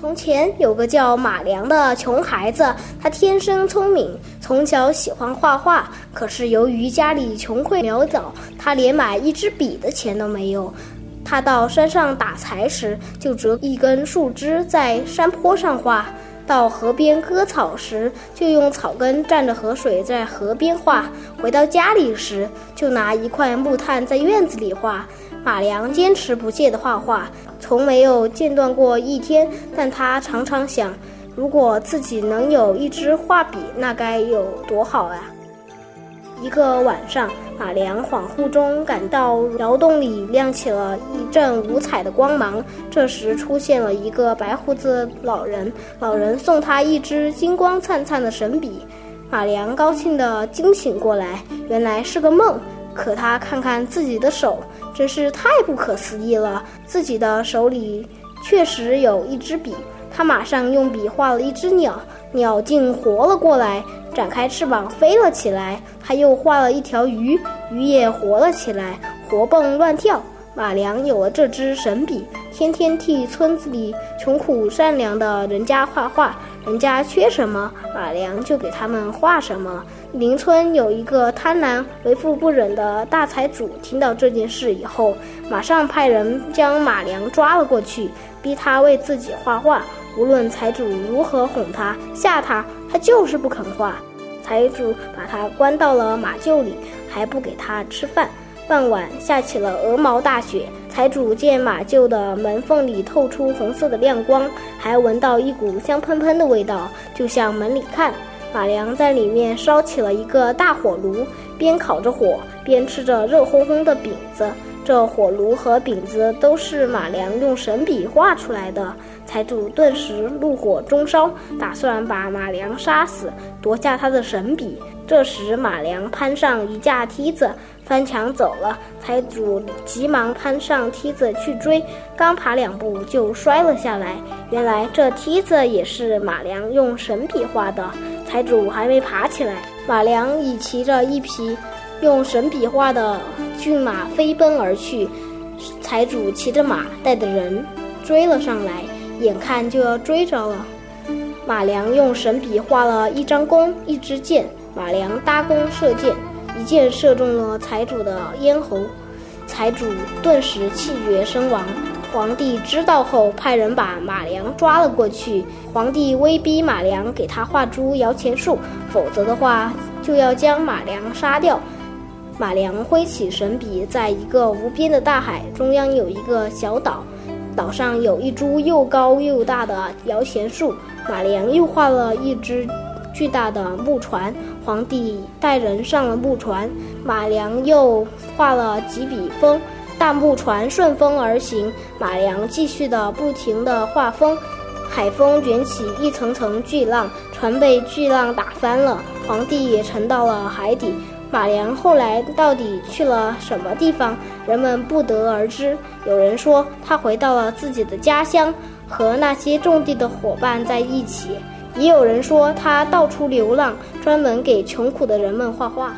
从前有个叫马良的穷孩子，他天生聪明，从小喜欢画画。可是由于家里穷困潦倒，他连买一支笔的钱都没有。他到山上打柴时，就折一根树枝在山坡上画；到河边割草时，就用草根蘸着河水在河边画；回到家里时，就拿一块木炭在院子里画。马良坚持不懈地画画，从没有间断过一天。但他常常想，如果自己能有一支画笔，那该有多好啊！一个晚上，马良恍惚中感到窑洞里亮起了一阵五彩的光芒。这时出现了一个白胡子老人，老人送他一支金光灿灿的神笔。马良高兴地惊醒过来，原来是个梦。可他看看自己的手，真是太不可思议了。自己的手里确实有一支笔，他马上用笔画了一只鸟，鸟竟活了过来，展开翅膀飞了起来。他又画了一条鱼，鱼也活了起来，活蹦乱跳。马良有了这支神笔，天天替村子里穷苦善良的人家画画，人家缺什么，马良就给他们画什么。邻村有一个贪婪、为富不仁的大财主，听到这件事以后，马上派人将马良抓了过去，逼他为自己画画。无论财主如何哄他、吓他，他就是不肯画。财主把他关到了马厩里，还不给他吃饭。傍晚下起了鹅毛大雪，财主见马厩的门缝里透出红色的亮光，还闻到一股香喷喷的味道，就向门里看。马良在里面烧起了一个大火炉，边烤着火，边吃着热烘烘的饼子。这火炉和饼子都是马良用神笔画出来的。财主顿时怒火中烧，打算把马良杀死，夺下他的神笔。这时，马良攀上一架梯子。翻墙走了，财主急忙攀上梯子去追，刚爬两步就摔了下来。原来这梯子也是马良用神笔画的。财主还没爬起来，马良已骑着一匹用神笔画的骏马飞奔而去。财主骑着马，带着人追了上来，眼看就要追着了。马良用神笔画了一张弓，一支箭。马良搭弓射箭。一箭射中了财主的咽喉，财主顿时气绝身亡。皇帝知道后，派人把马良抓了过去。皇帝威逼马良给他画出摇钱树，否则的话就要将马良杀掉。马良挥起神笔，在一个无边的大海中央有一个小岛，岛上有一株又高又大的摇钱树。马良又画了一只。巨大的木船，皇帝带人上了木船，马良又画了几笔风，大木船顺风而行。马良继续的不停的画风，海风卷起一层层巨浪，船被巨浪打翻了，皇帝也沉到了海底。马良后来到底去了什么地方，人们不得而知。有人说他回到了自己的家乡，和那些种地的伙伴在一起。也有人说他到处流浪，专门给穷苦的人们画画。